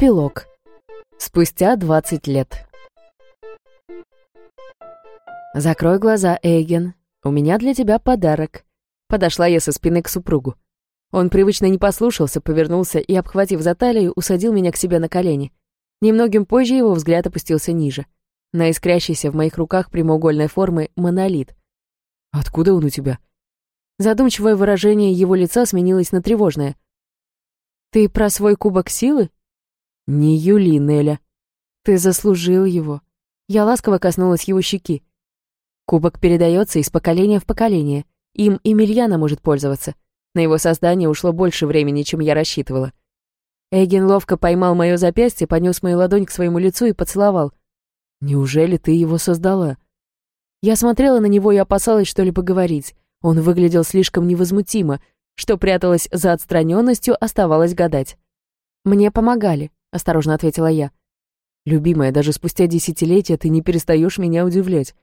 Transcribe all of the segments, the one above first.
Эпилог. Спустя 20 лет. «Закрой глаза, Эйген. У меня для тебя подарок». Подошла я со спины к супругу. Он привычно не послушался, повернулся и, обхватив за талию, усадил меня к себе на колени. Немногим позже его взгляд опустился ниже. На искрящийся в моих руках прямоугольной формы монолит. «Откуда он у тебя?» Задумчивое выражение его лица сменилось на тревожное. «Ты про свой кубок силы?» «Не Юли, Неля. Ты заслужил его». Я ласково коснулась его щеки. Кубок передается из поколения в поколение. Им и Мильяна может пользоваться. На его создание ушло больше времени, чем я рассчитывала. Эгин ловко поймал мое запястье, понес мою ладонь к своему лицу и поцеловал. «Неужели ты его создала?» Я смотрела на него и опасалась что-либо говорить. Он выглядел слишком невозмутимо. Что пряталось за отстраненностью, оставалось гадать. «Мне помогали», — осторожно ответила я. «Любимая, даже спустя десятилетия ты не перестаешь меня удивлять».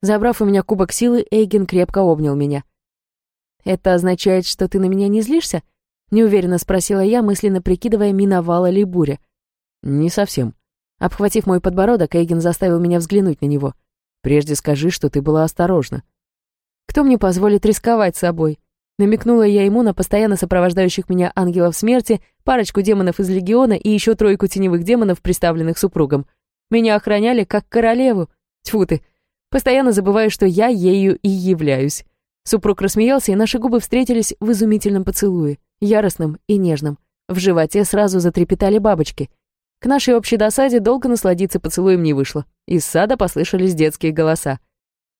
Забрав у меня кубок силы, Эйген крепко обнял меня. «Это означает, что ты на меня не злишься?» — неуверенно спросила я, мысленно прикидывая, миновала ли буря. «Не совсем». Обхватив мой подбородок, Эйген заставил меня взглянуть на него. «Прежде скажи, что ты была осторожна». «Кто мне позволит рисковать собой?» Намекнула я ему на постоянно сопровождающих меня ангелов смерти, парочку демонов из Легиона и еще тройку теневых демонов, представленных супругом. Меня охраняли как королеву. Тьфу ты. Постоянно забываю, что я ею и являюсь. Супруг рассмеялся, и наши губы встретились в изумительном поцелуе, яростном и нежном. В животе сразу затрепетали бабочки. К нашей общей досаде долго насладиться поцелуем не вышло. Из сада послышались детские голоса.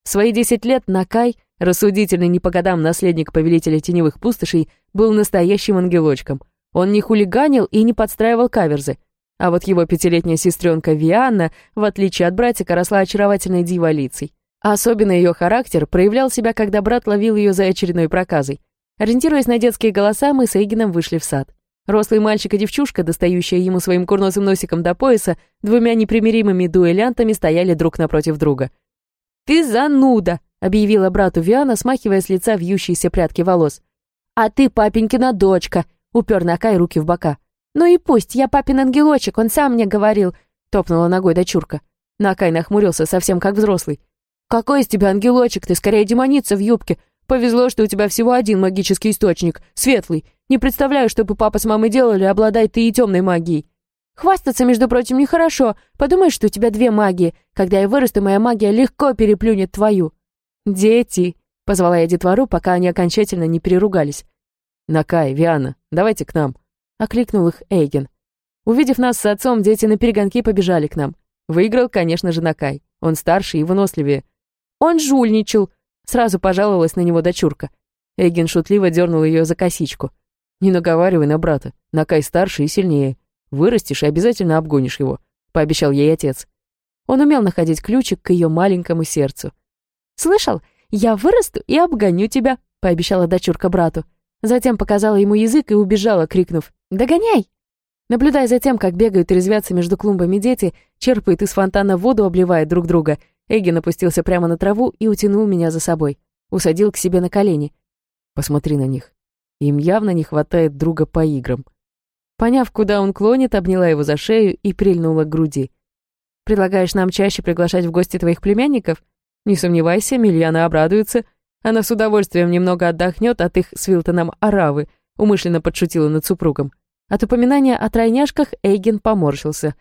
В свои десять лет Накай, рассудительный не по годам наследник повелителя теневых пустошей, был настоящим ангелочком. Он не хулиганил и не подстраивал каверзы. А вот его пятилетняя сестренка Вианна, в отличие от братика, росла очаровательной дивалицей. Особенно ее характер проявлял себя, когда брат ловил ее за очередной проказой. Ориентируясь на детские голоса, мы с Эйгином вышли в сад. Рослый мальчик и девчушка, достающая ему своим курносым носиком до пояса, двумя непримиримыми дуэлянтами стояли друг напротив друга. «Ты зануда!» — объявила брату Виана, смахивая с лица вьющиеся прядки волос. «А ты папенькина дочка!» — упер Накай руки в бока. «Ну и пусть, я папин ангелочек, он сам мне говорил!» — топнула ногой дочурка. Накай нахмурился совсем как взрослый. «Какой из тебя ангелочек? Ты скорее демоница в юбке. Повезло, что у тебя всего один магический источник, светлый. Не представляю, что бы папа с мамой делали, обладай ты и темной магией. Хвастаться, между прочим, нехорошо. Подумай, что у тебя две магии. Когда я вырасту, моя магия легко переплюнет твою». «Дети!» — позвала я детвору, пока они окончательно не переругались. «Накай, Виана, давайте к нам!» — окликнул их Эйген. Увидев нас с отцом, дети на перегонки побежали к нам. Выиграл, конечно же, Накай. Он старше и выносливее. «Он жульничал!» — сразу пожаловалась на него дочурка. Эгин шутливо дернул ее за косичку. «Не наговаривай на брата. Накай старше и сильнее. Вырастешь и обязательно обгонишь его», — пообещал ей отец. Он умел находить ключик к ее маленькому сердцу. «Слышал? Я вырасту и обгоню тебя», — пообещала дочурка брату. Затем показала ему язык и убежала, крикнув «Догоняй!». Наблюдая за тем, как бегают и резвятся между клумбами дети, черпают из фонтана воду, обливая друг друга, Эгин опустился прямо на траву и утянул меня за собой. Усадил к себе на колени. «Посмотри на них. Им явно не хватает друга по играм». Поняв, куда он клонит, обняла его за шею и прильнула к груди. «Предлагаешь нам чаще приглашать в гости твоих племянников? Не сомневайся, Мильяна обрадуется. Она с удовольствием немного отдохнет от их с Вилтоном оравы», умышленно подшутила над супругом. От упоминания о тройняшках Эйген поморщился.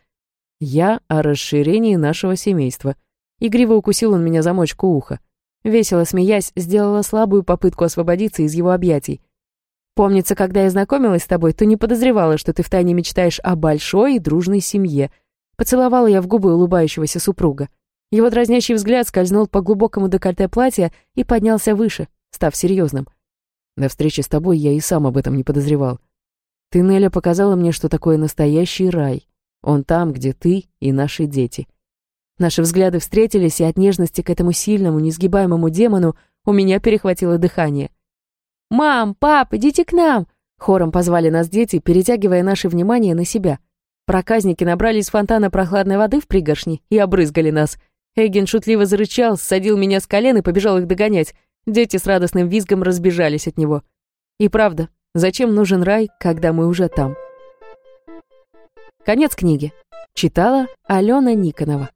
«Я о расширении нашего семейства», Игриво укусил он меня за мочку уха. Весело смеясь, сделала слабую попытку освободиться из его объятий. «Помнится, когда я знакомилась с тобой, ты не подозревала, что ты втайне мечтаешь о большой и дружной семье». Поцеловала я в губы улыбающегося супруга. Его дразнящий взгляд скользнул по глубокому декольте платья и поднялся выше, став серьезным. На встрече с тобой я и сам об этом не подозревал. Ты, Неля, показала мне, что такое настоящий рай. Он там, где ты и наши дети. Наши взгляды встретились, и от нежности к этому сильному, несгибаемому демону у меня перехватило дыхание. «Мам, пап, идите к нам!» Хором позвали нас дети, перетягивая наше внимание на себя. Проказники набрали из фонтана прохладной воды в пригоршни и обрызгали нас. Эгин шутливо зарычал, садил меня с колен и побежал их догонять. Дети с радостным визгом разбежались от него. И правда, зачем нужен рай, когда мы уже там?» Конец книги. Читала Алена Никонова.